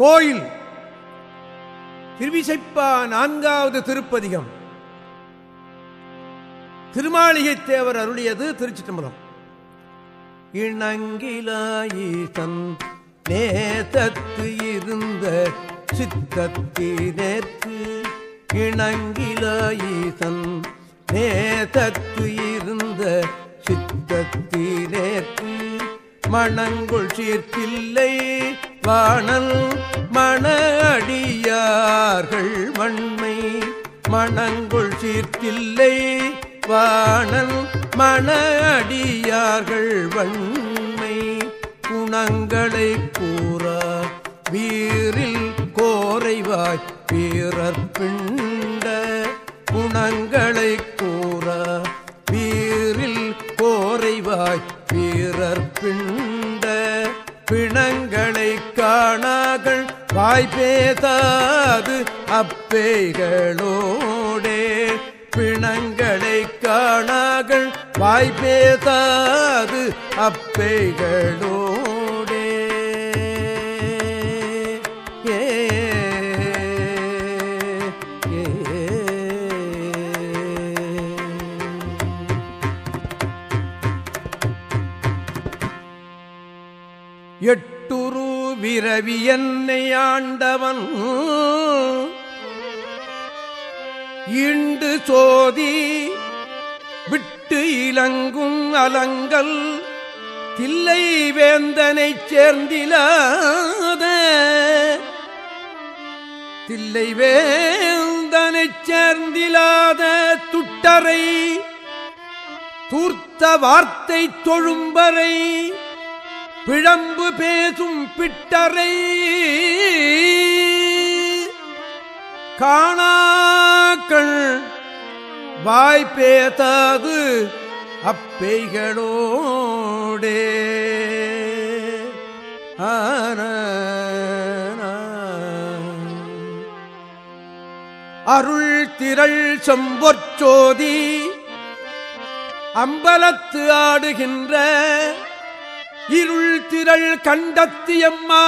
கோயில். திருவிசைப்பா நான்காவது திருப்பதிகம். திருமாளிகை தேவர் அருளியது திருச்சிட்டம்பலம் இணங்கிலாயிசன் நேதத்து இருந்த சித்தத்தினேற்கு இணங்கிலாயிசன் நேதத்து இருந்த சித்தத்தினேற்கு மணங்குள் சீர்த்தில்லை வாணல் மண அடியார்கள் மண்மை மணங்குள் சீர்த்தில்லை. வாணல் மண அடியார்கள் வன்மை குணங்களை கூறா வீரில் கோரைவாய் வீரர் பிண்ட குணங்களை கூறா வீரில் கோரைவாய் வீரர் பிண்ட பிணங்களை காணாகள் வாய்ப்பேதாது அப்பேகளோடே. பிணங்களை காணாகள் வாய்ப்பேதாது அப்பேகளோ எட்டுரு விரவி என்னை ஆண்டவன். இண்டு சோதி விட்டு இலங்கும் அலங்கல் தில்லை வேந்தனைச் சேர்ந்திலாத. தில்லை வேந்தனைச் சேர்ந்திலாத துட்டரை தூர்த்த வார்த்தை தொழும்பரை பிழம்பு பேசும் பிட்டரை காணாக்கள் வாய்ப்பேத்தாது பேதாது அப்பெய்களோடே ஆன அருள் திரள் செம்பொற்சோதி அம்பலத்து ஆடுகின்ற இருள் திரள் கண்டத்தியம்மா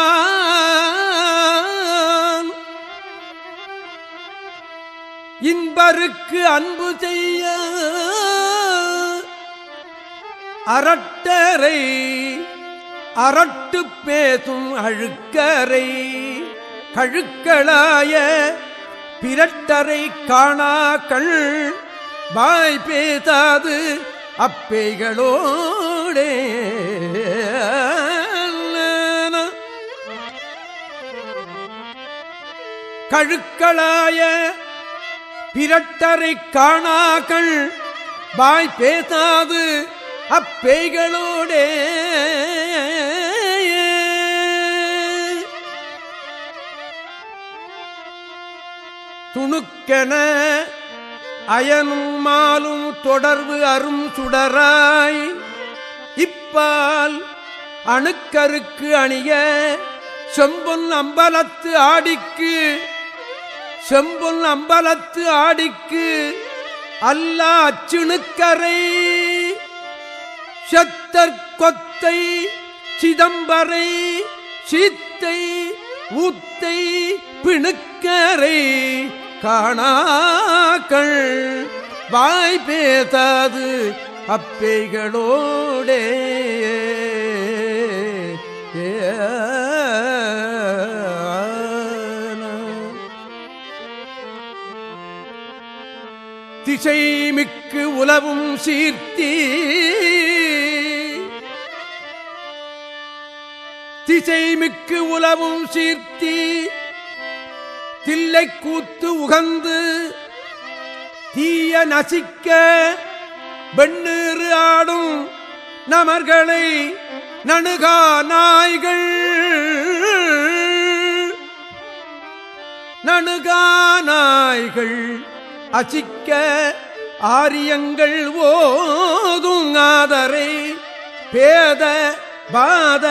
இன்பருக்கு அன்பு செய்ய அரட்டரை அரட்டு பேசும் அழுக்கரை கழுக்களாய பிரட்டரை காணாக்கள் வாய் பேசாது அப்பைகளோடே கழுக்களாய பிரட்டரை காணாக்கள் வாய் பேசாது அப்பேய்களோடே. துணுக்கென அயனும் மாலும் தொடர்பு அரும் சுடராய். இப்பால் அணுக்கருக்கு அணிய செம்பொன் அம்பலத்து ஆடிக்கு செம்பொன் அம்பலத்து ஆடிக்கு அல்ல அச்சுணுக்கரை. செத்தற் கொத்தை சிதம்பரை சீத்தை ஊத்தை பிணுக்கரை. காணாக்கள் வாய் பேசாது அப்பைகளோடே இசை மிக்கு உலவும் சீர்த்தி. திசை மிக்கு உலவும் சீர்த்தி. தில்லை கூத்து உகந்து தீய நசிக்க வெண்ணீறு ஆடும் நமர்களை நணுகா நாய்கள். நணுகா நாய்கள். அசிக்க ஆரியங்கள் ஓதும் ஆதரை பேத பாத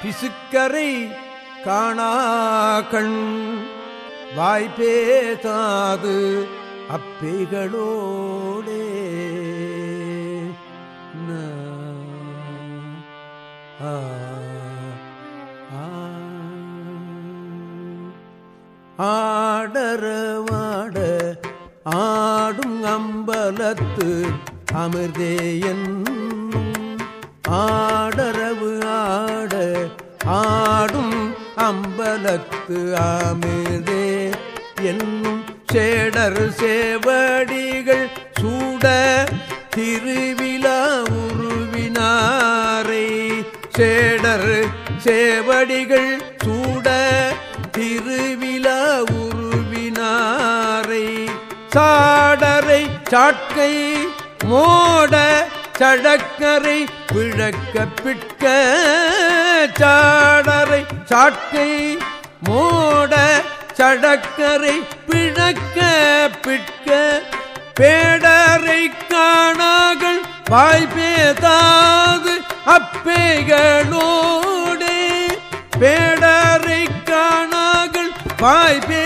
பிசுக்கரை காணாக்கண் வாய்ப்பேதாது அப்பைகளோடே. ஆடரவாட ஆடும் அம்பலத்து அமிர்தேயன். ஆடரவு ஆட ஆடும் அம்பலத்து அமிர்தே என்னும் சேடர் சேவடிகள் சூட திருவிழா உருவினாரை. சேடர் சேவடிகள் சாட்கை மோட சடக்கரை பிழக்க பிட்க சாடரை. சாட்கை மோட சடக்கரை பிழக்க பிட்க பேடரை காணாகள் வாய்ப்பேதாது அப்பேகளோடே பேடரை காணாகள் வாய்ப்பே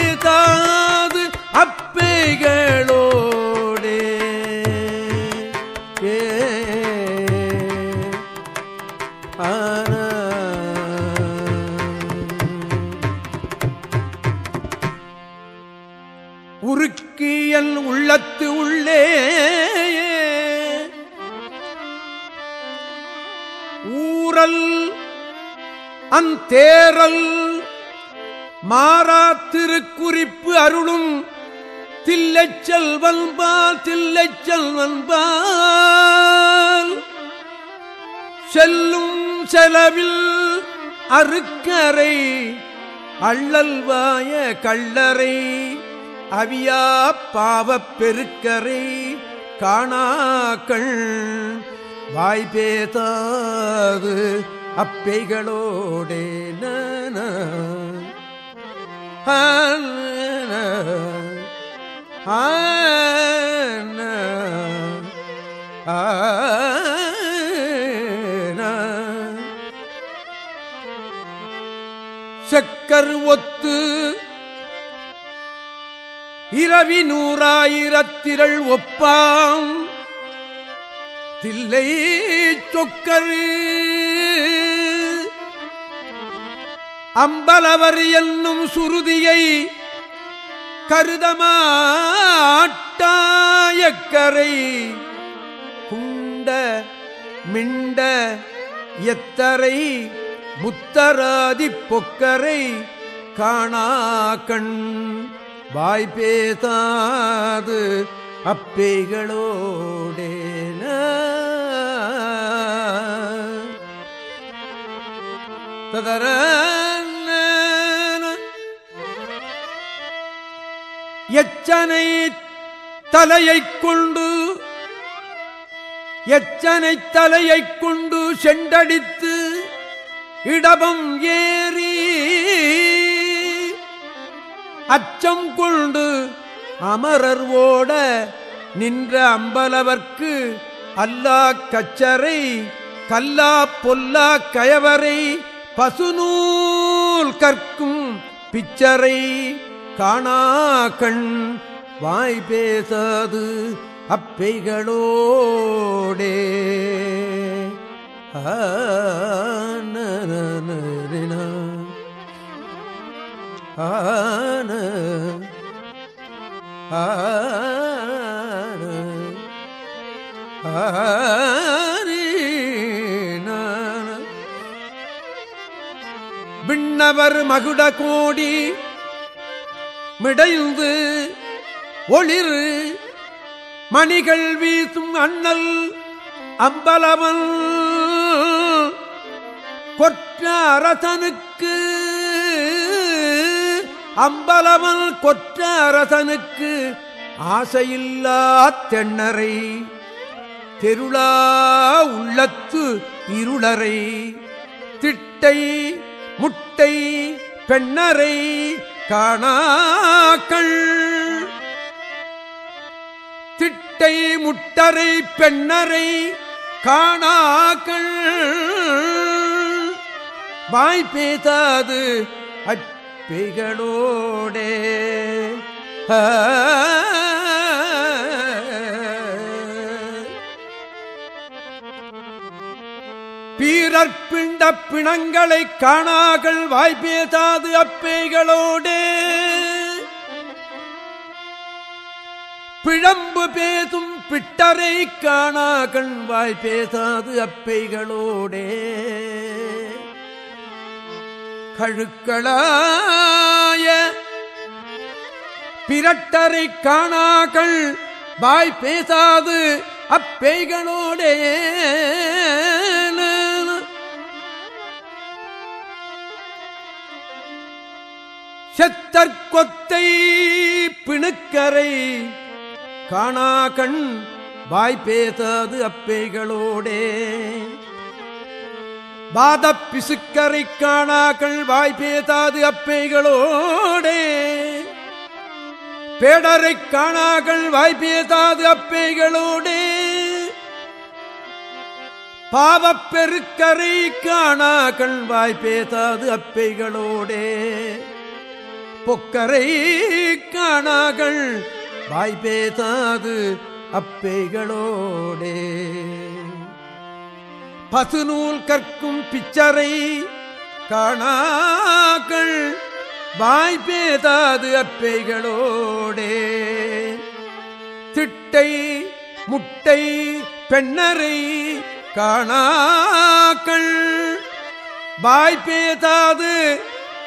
ஊரல் அந்தேரல் மாறா திருக்குறிப்பு அருளும் தில்லைச் செல்வன்பால் தில்லைச் செல்வன்பால். செல்லும் செலவில் அருக்கரை அள்ளல்வாய கள்ளரை அவியா பாவப் பெருக்கரை காணாக்கள் வாய்ப்பேதாது அப்பைகளோடே. நன ஆன செக்கர் ஒத்து இரவி நூறாயிரத்திரள் ஒப்பாம். தில்லை சொக்கரு. அம்பலவர் என்னும் சுருதியை கருதமாட்டாயக்கரை. குண்ட மிண்ட எத்தரை முத்தராதி பொக்கரை காணா கண். வாய்ப்பேதாது அப்பைகளோடேன ததர எச்சனை தலையைக் கொண்டு எச்சனை தலையைக் கொண்டு செண்டடித்து இடபம் ஏறி அச்சம் கொண்டு அமரர் ஓட நின்ற அம்பலவர்க்கு அல்லா கச்சரை கல்லா பொல்லா கயவரை பசுநூல் கற்கும் பிச்சரை காணாக்கண் வாய் பேசாது அப்பைகளோடே. ஆ. மகுட கோடி மிடைந்து ஒளிர் மணிகள் வீசும் அண்ணல் அம்பலவன் கொற்ற அரசனுக்கு அம்பலவன் கொற்ற அரசனுக்கு ஆசையில்லா தென்னரை தெருளா உள்ளத்து இருளரை திட்டை முட்டை பெண்ணரை காணாக்கள். திட்டை முட்டரை பெண்ணரை காணாக்கள். வாய் பேசாது அப்பிகளோடே பீரற்பிண்ட பிணங்களை காணாகள் வாய்ப்பேதாது அப்பேகளோடு. பிழம்பு பேசும் பிட்டரை காணாகள் கண்வாய் பேசாது அப்பைகளோடே. கழுக்களாய பிரட்டரை காணாக்கள் வாய் பேசாது அப்பேய்களோடே செத்தற்கொத்தை பிணுக்கரை காணாகண் வாய் பேசாது அப்பேய்களோடே பாத பிசுக்கரை காணாக்கள் வாய்ப்பேதாது பேசாது அப்பேய்களோடே பேடரை காணாக்கள் வாய்ப்பேதாது பேசாது அப்பேய்களோடே பாவப்பெருக்கரை காணாக்கள் வாய்ப்பேதாது பேசாது அப்பைகளோடே. பொக்கரை காணாகள் வாய் பேசாது அப்பைகளோடே. பசுநூல் கற்கும் பிச்சரை காணாக்கள் வாய் பேசாது அப்பைகளோடே. திட்டை முட்டை பெண்ணரை காணாக்கள் வாய்ப்பேதாது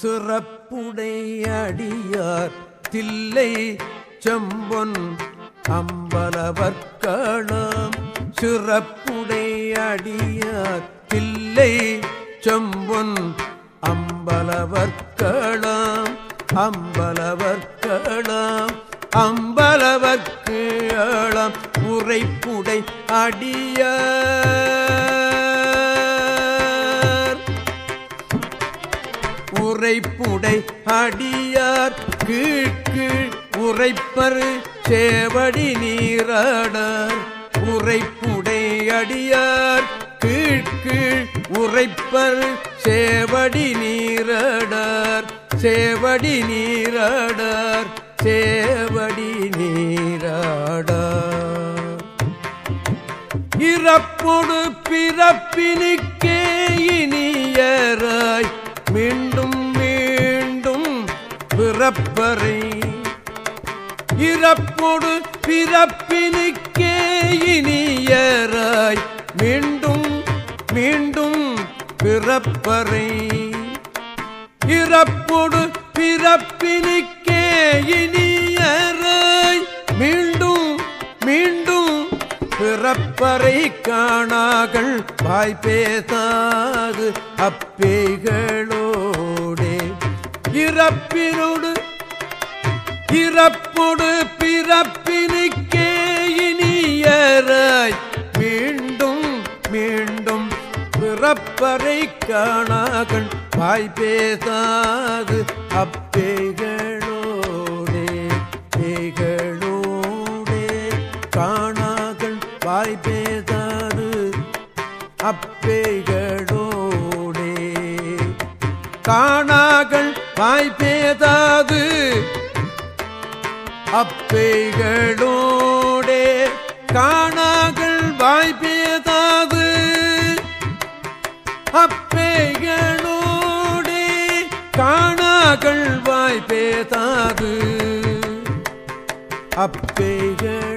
சிறப்புடையடியார் தில்லை செம்பொன் அம்பலவர்க்களம் சிறப்புடையடியார் தில்லை செம்பொன் அம்பலவர்க்களம் அம்பலவர்க்களம் அம்பலவர்க்கு அளம் உரைப்புடை அடியார். உரைப்புடை அடியார் கீழ்கீழ் உரைப்பரு சேவடி நீராடார். உரைப்புடை அடியார் கீழ்கீழ் உரைப்பர் சேவடி நீராடார். சேவடி நீராடார் சேவடி நீராடார். இறப்பொடு பிறப்பினுக்கே பிறப்பறை. இறப்பொடு பிறப்பினுக்கே இனியராய். மீண்டும் மீண்டும் பிறப்பறை. இறப்பொடு பிறப்பினுக்கே இனியராய். மீண்டும் மீண்டும் பிறப்பறை காணாகள் வாய்ப்பேசாது அப்பேகள் இறப்பொடு பிறப்பினுக்கே இனியராய். மீண்டும் மீண்டும் பிறப்பறை காணாகண் வாய் பேசாது அப்பேகளோடே பேகளோடே. காணாகண் வாய் பேசாது அப்பேகளோடே. காணாகள் வாய் பேசாது அப்பேகளோடே காணாகள் வாய்ப்பேதாது பேசாது அப்பேகளோடே காணாகள் வாய்ப்பேதாது பேசாது